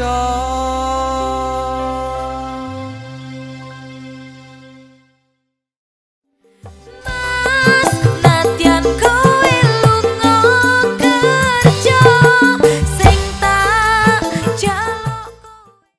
shore